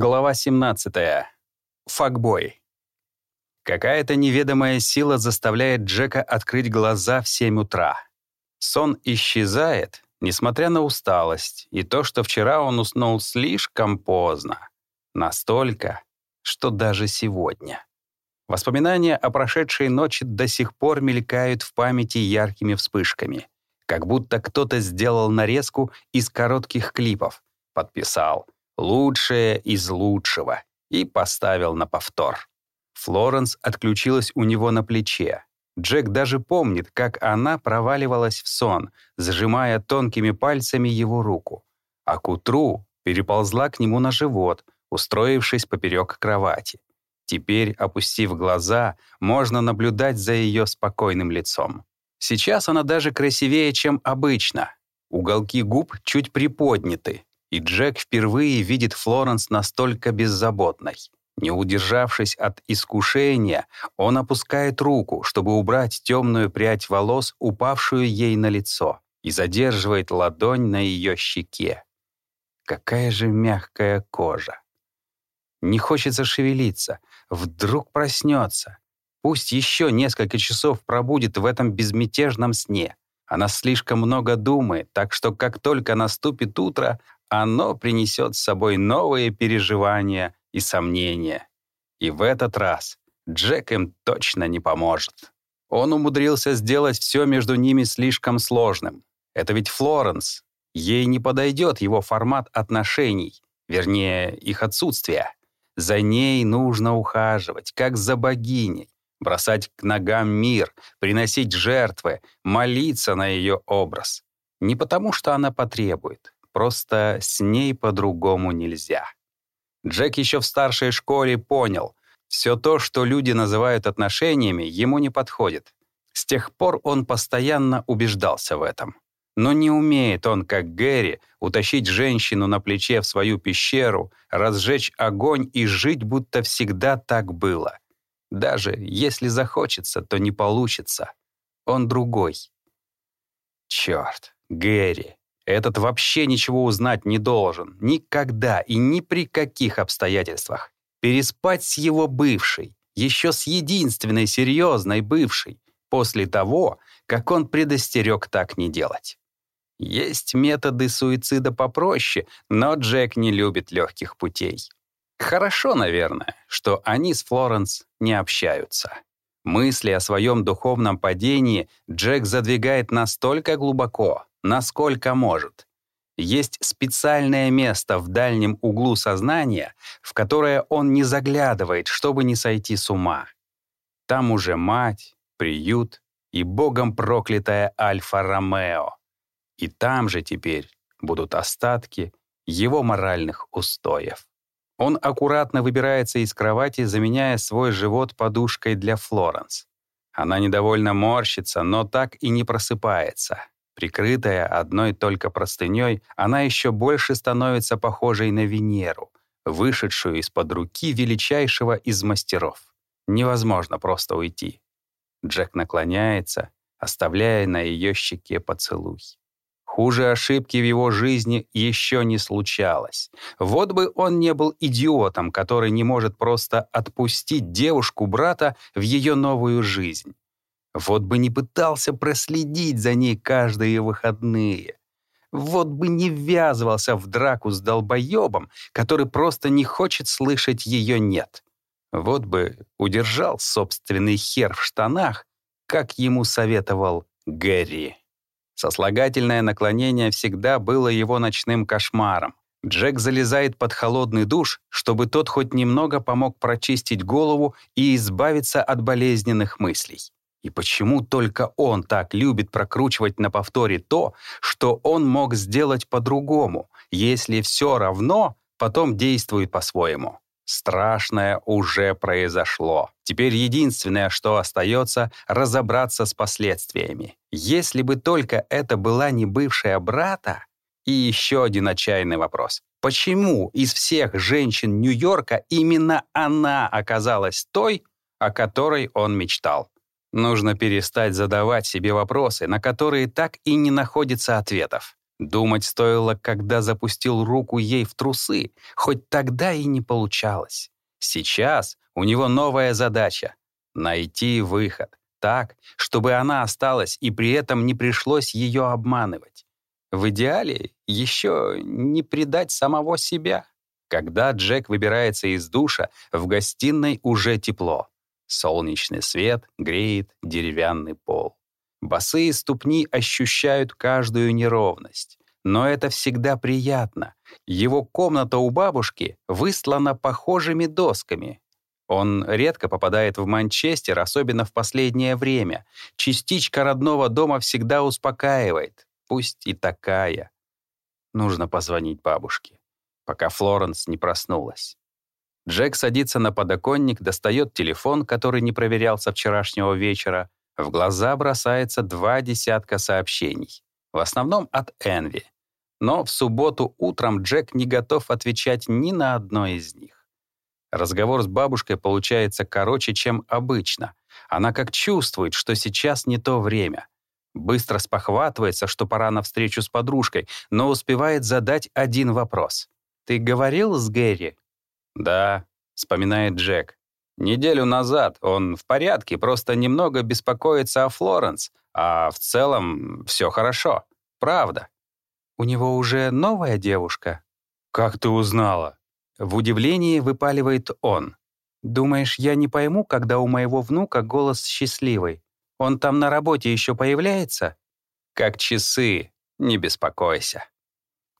Глава 17. Факбой. Какая-то неведомая сила заставляет Джека открыть глаза в 7 утра. Сон исчезает, несмотря на усталость и то, что вчера он уснул слишком поздно. Настолько, что даже сегодня. Воспоминания о прошедшей ночи до сих пор мелькают в памяти яркими вспышками. Как будто кто-то сделал нарезку из коротких клипов, подписал — лучшее из лучшего, и поставил на повтор. Флоренс отключилась у него на плече. Джек даже помнит, как она проваливалась в сон, сжимая тонкими пальцами его руку. А к утру переползла к нему на живот, устроившись поперек кровати. Теперь, опустив глаза, можно наблюдать за ее спокойным лицом. Сейчас она даже красивее, чем обычно. Уголки губ чуть приподняты, и Джек впервые видит Флоренс настолько беззаботной. Не удержавшись от искушения, он опускает руку, чтобы убрать темную прядь волос, упавшую ей на лицо, и задерживает ладонь на ее щеке. Какая же мягкая кожа. Не хочется шевелиться, вдруг проснется. Пусть еще несколько часов пробудет в этом безмятежном сне. Она слишком много думает, так что как только наступит утро, оно принесет с собой новые переживания и сомнения. И в этот раз Джек им точно не поможет. Он умудрился сделать все между ними слишком сложным. Это ведь Флоренс. Ей не подойдет его формат отношений, вернее, их отсутствие. За ней нужно ухаживать, как за богиней, бросать к ногам мир, приносить жертвы, молиться на ее образ. Не потому, что она потребует, Просто с ней по-другому нельзя. Джек еще в старшей школе понял, все то, что люди называют отношениями, ему не подходит. С тех пор он постоянно убеждался в этом. Но не умеет он, как Гэри, утащить женщину на плече в свою пещеру, разжечь огонь и жить, будто всегда так было. Даже если захочется, то не получится. Он другой. Черт, Гэри. Этот вообще ничего узнать не должен. Никогда и ни при каких обстоятельствах. Переспать с его бывшей, еще с единственной серьезной бывшей, после того, как он предостерег так не делать. Есть методы суицида попроще, но Джек не любит легких путей. Хорошо, наверное, что они с Флоренс не общаются. Мысли о своем духовном падении Джек задвигает настолько глубоко, насколько может. Есть специальное место в дальнем углу сознания, в которое он не заглядывает, чтобы не сойти с ума. Там уже мать, приют и богом проклятая Альфа-Ромео. И там же теперь будут остатки его моральных устоев. Он аккуратно выбирается из кровати, заменяя свой живот подушкой для Флоренс. Она недовольно морщится, но так и не просыпается. Прикрытая одной только простыней, она еще больше становится похожей на Венеру, вышедшую из-под руки величайшего из мастеров. Невозможно просто уйти. Джек наклоняется, оставляя на ее щеке поцелуй. Хуже ошибки в его жизни еще не случалось. Вот бы он не был идиотом, который не может просто отпустить девушку-брата в ее новую жизнь. Вот бы не пытался проследить за ней каждые выходные. Вот бы не ввязывался в драку с долбоебом, который просто не хочет слышать ее «нет». Вот бы удержал собственный хер в штанах, как ему советовал Гэри. Сослагательное наклонение всегда было его ночным кошмаром. Джек залезает под холодный душ, чтобы тот хоть немного помог прочистить голову и избавиться от болезненных мыслей. И почему только он так любит прокручивать на повторе то, что он мог сделать по-другому, если все равно потом действует по-своему? Страшное уже произошло. Теперь единственное, что остается, разобраться с последствиями. Если бы только это была не бывшая брата... И еще один отчаянный вопрос. Почему из всех женщин Нью-Йорка именно она оказалась той, о которой он мечтал? Нужно перестать задавать себе вопросы, на которые так и не находится ответов. Думать стоило, когда запустил руку ей в трусы, хоть тогда и не получалось. Сейчас у него новая задача — найти выход так, чтобы она осталась и при этом не пришлось ее обманывать. В идеале еще не предать самого себя. Когда Джек выбирается из душа, в гостиной уже тепло. Солнечный свет греет деревянный пол. Босые ступни ощущают каждую неровность. Но это всегда приятно. Его комната у бабушки выслана похожими досками. Он редко попадает в Манчестер, особенно в последнее время. Частичка родного дома всегда успокаивает, пусть и такая. Нужно позвонить бабушке, пока Флоренс не проснулась. Джек садится на подоконник, достает телефон, который не проверял со вчерашнего вечера. В глаза бросается два десятка сообщений. В основном от Энви. Но в субботу утром Джек не готов отвечать ни на одно из них. Разговор с бабушкой получается короче, чем обычно. Она как чувствует, что сейчас не то время. Быстро спохватывается, что пора на встречу с подружкой, но успевает задать один вопрос. «Ты говорил с Гэри?» «Да», — вспоминает Джек. «Неделю назад он в порядке, просто немного беспокоится о Флоренс, а в целом все хорошо. Правда». «У него уже новая девушка?» «Как ты узнала?» В удивлении выпаливает он. «Думаешь, я не пойму, когда у моего внука голос счастливый? Он там на работе еще появляется?» «Как часы, не беспокойся».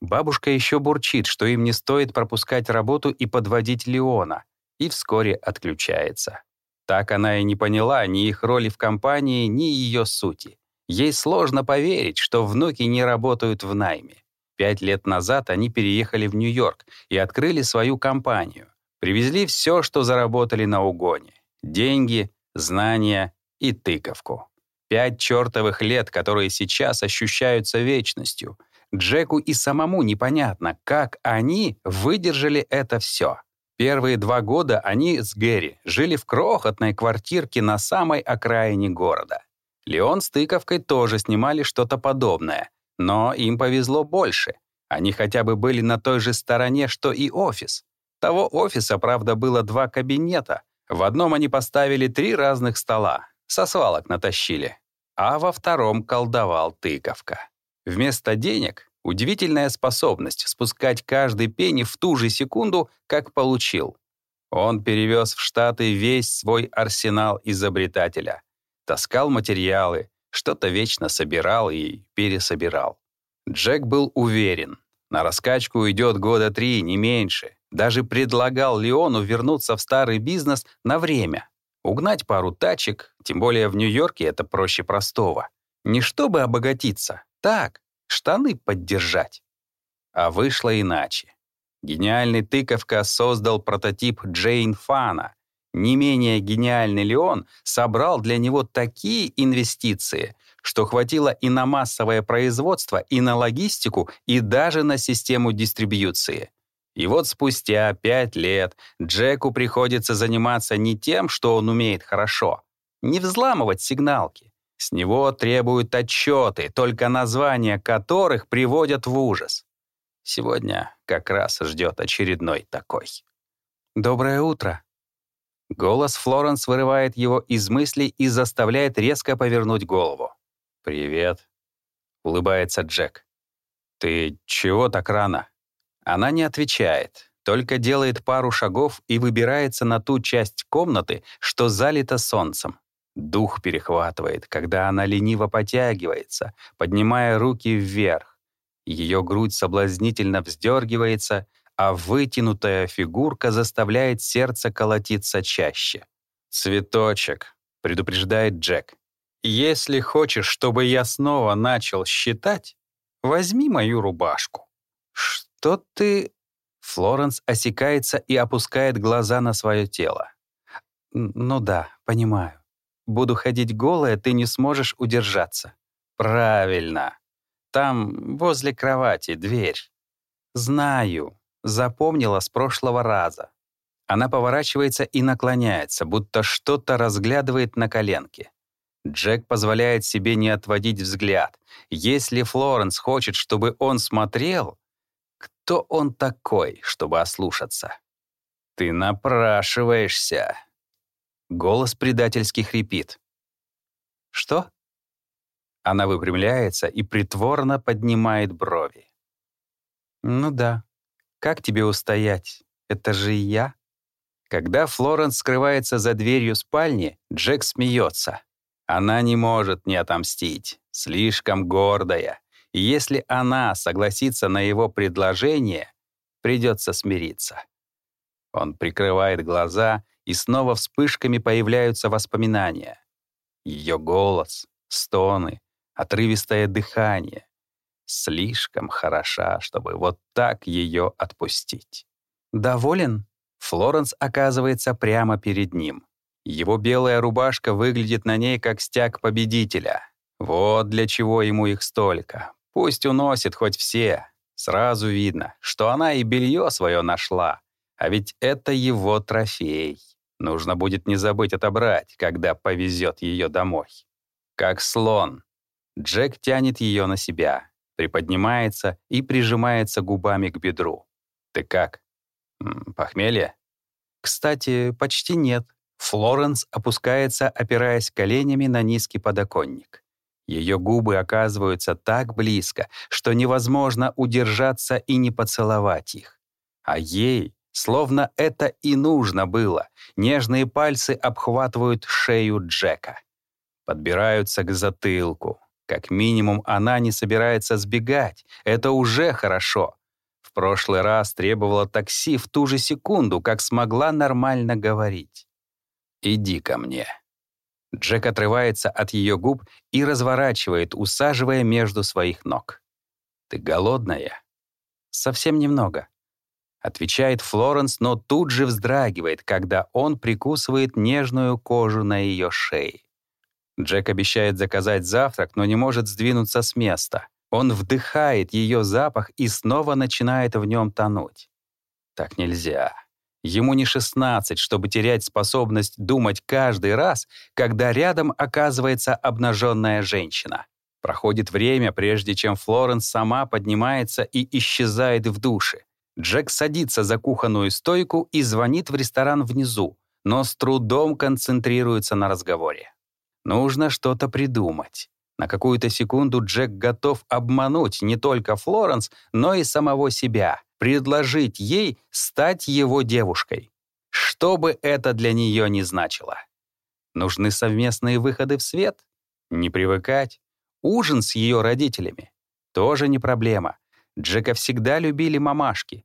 Бабушка еще бурчит, что им не стоит пропускать работу и подводить Леона, и вскоре отключается. Так она и не поняла ни их роли в компании, ни ее сути. Ей сложно поверить, что внуки не работают в найме. Пять лет назад они переехали в Нью-Йорк и открыли свою компанию. Привезли все, что заработали на угоне. Деньги, знания и тыковку. Пять чертовых лет, которые сейчас ощущаются вечностью — Джеку и самому непонятно, как они выдержали это все. Первые два года они с Гэри жили в крохотной квартирке на самой окраине города. Леон с тыковкой тоже снимали что-то подобное, но им повезло больше. Они хотя бы были на той же стороне, что и офис. Того офиса, правда, было два кабинета. В одном они поставили три разных стола, со свалок натащили, а во втором колдовал тыковка. Вместо денег — удивительная способность спускать каждый пенни в ту же секунду, как получил. Он перевез в Штаты весь свой арсенал изобретателя. Таскал материалы, что-то вечно собирал и пересобирал. Джек был уверен, на раскачку уйдет года три, не меньше. Даже предлагал Леону вернуться в старый бизнес на время. Угнать пару тачек, тем более в Нью-Йорке это проще простого. Не чтобы обогатиться, так, штаны поддержать. А вышло иначе. Гениальный тыковка создал прототип Джейн Фана. Не менее гениальный Леон собрал для него такие инвестиции, что хватило и на массовое производство, и на логистику, и даже на систему дистрибьюции. И вот спустя пять лет Джеку приходится заниматься не тем, что он умеет хорошо, не взламывать сигналки, с него требуют отчеты, только названия которых приводят в ужас. Сегодня как раз ждет очередной такой. «Доброе утро». Голос Флоренс вырывает его из мыслей и заставляет резко повернуть голову. «Привет», — улыбается Джек. «Ты чего так рано?» Она не отвечает, только делает пару шагов и выбирается на ту часть комнаты, что залита солнцем. Дух перехватывает, когда она лениво потягивается, поднимая руки вверх. Ее грудь соблазнительно вздергивается, а вытянутая фигурка заставляет сердце колотиться чаще. «Цветочек», — предупреждает Джек. «Если хочешь, чтобы я снова начал считать, возьми мою рубашку». «Что ты...» Флоренс осекается и опускает глаза на свое тело. «Ну да, понимаю. Буду ходить голая, ты не сможешь удержаться. Правильно. Там, возле кровати, дверь. Знаю. Запомнила с прошлого раза. Она поворачивается и наклоняется, будто что-то разглядывает на коленке. Джек позволяет себе не отводить взгляд. Если Флоренс хочет, чтобы он смотрел, кто он такой, чтобы ослушаться? «Ты напрашиваешься!» Голос предательски хрипит. «Что?» Она выпрямляется и притворно поднимает брови. «Ну да. Как тебе устоять? Это же я». Когда Флоренс скрывается за дверью спальни, Джек смеется. Она не может не отомстить, слишком гордая. И если она согласится на его предложение, придется смириться. Он прикрывает глаза, и снова вспышками появляются воспоминания. Ее голос, стоны, отрывистое дыхание. Слишком хороша, чтобы вот так ее отпустить. «Доволен?» Флоренс оказывается прямо перед ним. Его белая рубашка выглядит на ней как стяг победителя. Вот для чего ему их столько. Пусть уносит хоть все. Сразу видно, что она и белье свое нашла. А ведь это его трофей. Нужно будет не забыть отобрать, когда повезет ее домой. Как слон. Джек тянет ее на себя, приподнимается и прижимается губами к бедру. «Ты как? Похмелье?» «Кстати, почти нет», Флоренс опускается, опираясь коленями на низкий подоконник. Ее губы оказываются так близко, что невозможно удержаться и не поцеловать их. А ей, словно это и нужно было, нежные пальцы обхватывают шею Джека. Подбираются к затылку. Как минимум, она не собирается сбегать. Это уже хорошо. В прошлый раз требовала такси в ту же секунду, как смогла нормально говорить. «Иди ко мне». Джек отрывается от ее губ и разворачивает, усаживая между своих ног. «Ты голодная?» «Совсем немного», — отвечает Флоренс, но тут же вздрагивает, когда он прикусывает нежную кожу на ее шее. Джек обещает заказать завтрак, но не может сдвинуться с места. Он вдыхает ее запах и снова начинает в нем тонуть. Так нельзя. Ему не 16, чтобы терять способность думать каждый раз, когда рядом оказывается обнаженная женщина. Проходит время, прежде чем Флоренс сама поднимается и исчезает в душе. Джек садится за кухонную стойку и звонит в ресторан внизу, но с трудом концентрируется на разговоре. Нужно что-то придумать. На какую-то секунду Джек готов обмануть не только Флоренс, но и самого себя — предложить ей стать его девушкой. Что бы это для нее ни значило. Нужны совместные выходы в свет? Не привыкать. Ужин с ее родителями? Тоже не проблема. Джека всегда любили мамашки.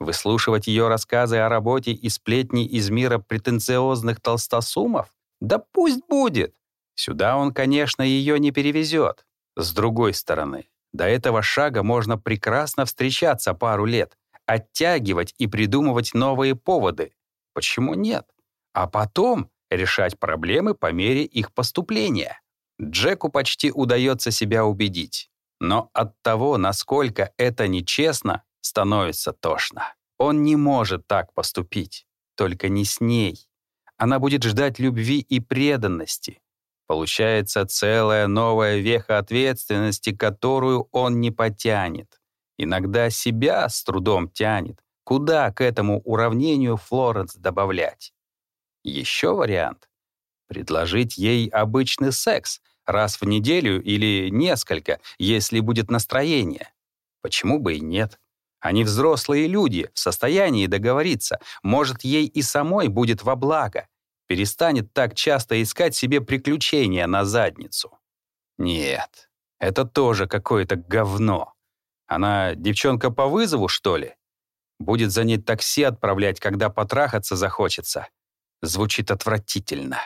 Выслушивать ее рассказы о работе и сплетни из мира претенциозных толстосумов? Да пусть будет. Сюда он, конечно, ее не перевезет. С другой стороны, до этого шага можно прекрасно встречаться пару лет, оттягивать и придумывать новые поводы. Почему нет? А потом решать проблемы по мере их поступления. Джеку почти удается себя убедить. Но от того, насколько это нечестно, становится тошно. Он не может так поступить, только не с ней. Она будет ждать любви и преданности, Получается целая новая веха ответственности, которую он не потянет. Иногда себя с трудом тянет. Куда к этому уравнению Флоренс добавлять? Еще вариант — предложить ей обычный секс раз в неделю или несколько, если будет настроение. Почему бы и нет? Они взрослые люди, в состоянии договориться. Может, ей и самой будет во благо перестанет так часто искать себе приключения на задницу. Нет, это тоже какое-то говно. Она девчонка по вызову, что ли? Будет за ней такси отправлять, когда потрахаться захочется. Звучит отвратительно.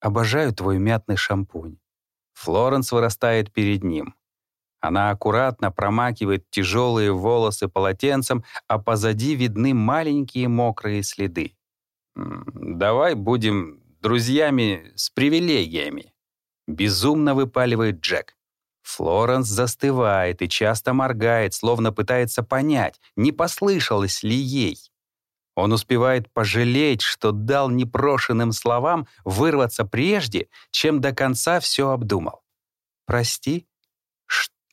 Обожаю твой мятный шампунь. Флоренс вырастает перед ним. Она аккуратно промакивает тяжелые волосы полотенцем, а позади видны маленькие мокрые следы. «Давай будем друзьями с привилегиями», — безумно выпаливает Джек. Флоренс застывает и часто моргает, словно пытается понять, не послышалось ли ей. Он успевает пожалеть, что дал непрошенным словам вырваться прежде, чем до конца все обдумал. «Прости,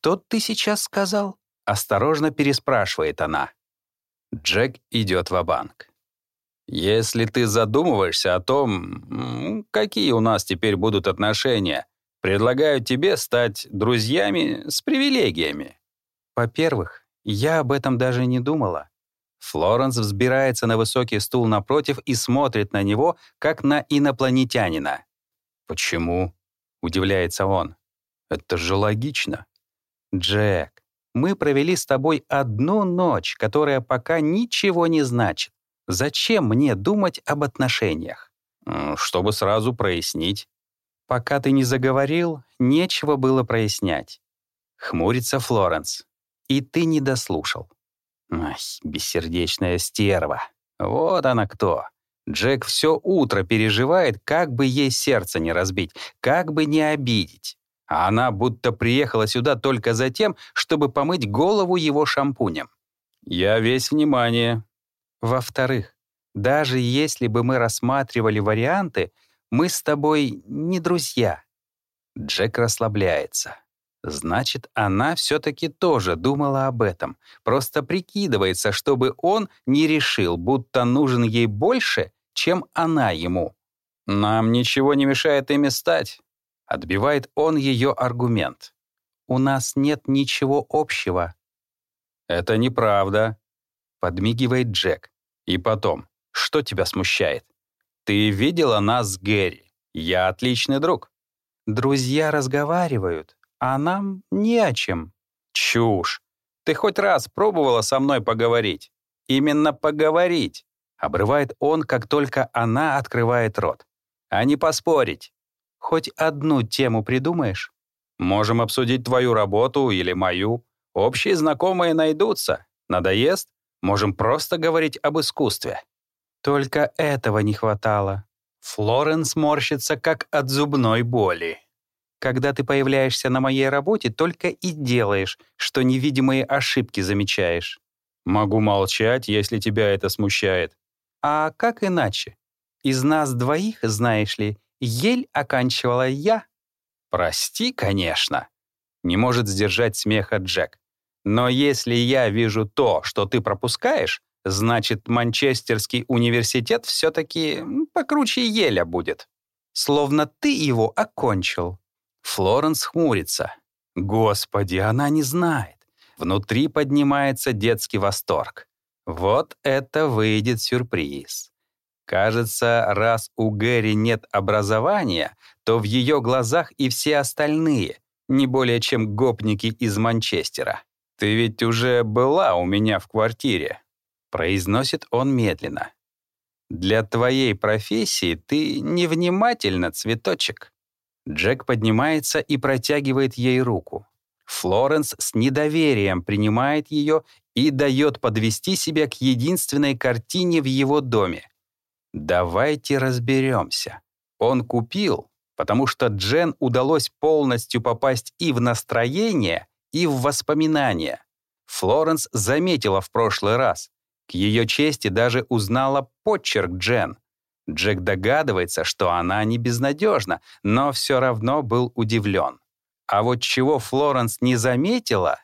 что ты сейчас сказал?» — осторожно переспрашивает она. Джек идет в банк «Если ты задумываешься о том, какие у нас теперь будут отношения, предлагаю тебе стать друзьями с привилегиями». Во-первых, я об этом даже не думала. Флоренс взбирается на высокий стул напротив и смотрит на него, как на инопланетянина. «Почему?» — удивляется он. «Это же логично». «Джек, мы провели с тобой одну ночь, которая пока ничего не значит. Зачем мне думать об отношениях?» «Чтобы сразу прояснить». «Пока ты не заговорил, нечего было прояснять». Хмурится Флоренс. «И ты не дослушал. Ай, бессердечная стерва. Вот она кто. Джек все утро переживает, как бы ей сердце не разбить, как бы не обидеть. А она будто приехала сюда только за тем, чтобы помыть голову его шампунем. Я весь внимание. Во-вторых, даже если бы мы рассматривали варианты, мы с тобой не друзья. Джек расслабляется. Значит, она все-таки тоже думала об этом, просто прикидывается, чтобы он не решил, будто нужен ей больше, чем она ему. «Нам ничего не мешает ими стать», — отбивает он ее аргумент. «У нас нет ничего общего». «Это неправда», — подмигивает Джек. «И потом, что тебя смущает? Ты видела нас с Гэри. Я отличный друг». «Друзья разговаривают», а нам не о чем. Чушь. Ты хоть раз пробовала со мной поговорить? Именно поговорить. Обрывает он, как только она открывает рот. А не поспорить. Хоть одну тему придумаешь? Можем обсудить твою работу или мою. Общие знакомые найдутся. Надоест? Можем просто говорить об искусстве. Только этого не хватало. Флоренс морщится, как от зубной боли. Когда ты появляешься на моей работе, только и делаешь, что невидимые ошибки замечаешь. Могу молчать, если тебя это смущает. А как иначе? Из нас двоих, знаешь ли, ель оканчивала я. Прости, конечно. Не может сдержать смеха Джек. Но если я вижу то, что ты пропускаешь, значит, Манчестерский университет все-таки покруче еля будет. Словно ты его окончил. Флоренс хмурится. Господи, она не знает. Внутри поднимается детский восторг. Вот это выйдет сюрприз. Кажется, раз у Гэри нет образования, то в ее глазах и все остальные, не более чем гопники из Манчестера. «Ты ведь уже была у меня в квартире», — произносит он медленно. «Для твоей профессии ты невнимательна, цветочек». Джек поднимается и протягивает ей руку. Флоренс с недоверием принимает ее и дает подвести себя к единственной картине в его доме. Давайте разберемся. Он купил, потому что Джен удалось полностью попасть и в настроение, и в воспоминания. Флоренс заметила в прошлый раз. К ее чести даже узнала почерк Джен. Джек догадывается, что она не безнадежна, но все равно был удивлен. А вот чего Флоренс не заметила,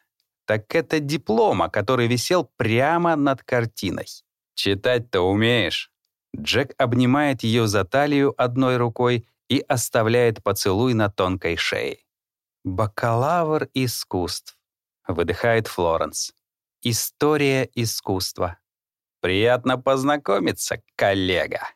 так это диплома, который висел прямо над картиной. «Читать-то умеешь?» Джек обнимает ее за талию одной рукой и оставляет поцелуй на тонкой шее. «Бакалавр искусств», — выдыхает Флоренс. «История искусства». «Приятно познакомиться, коллега».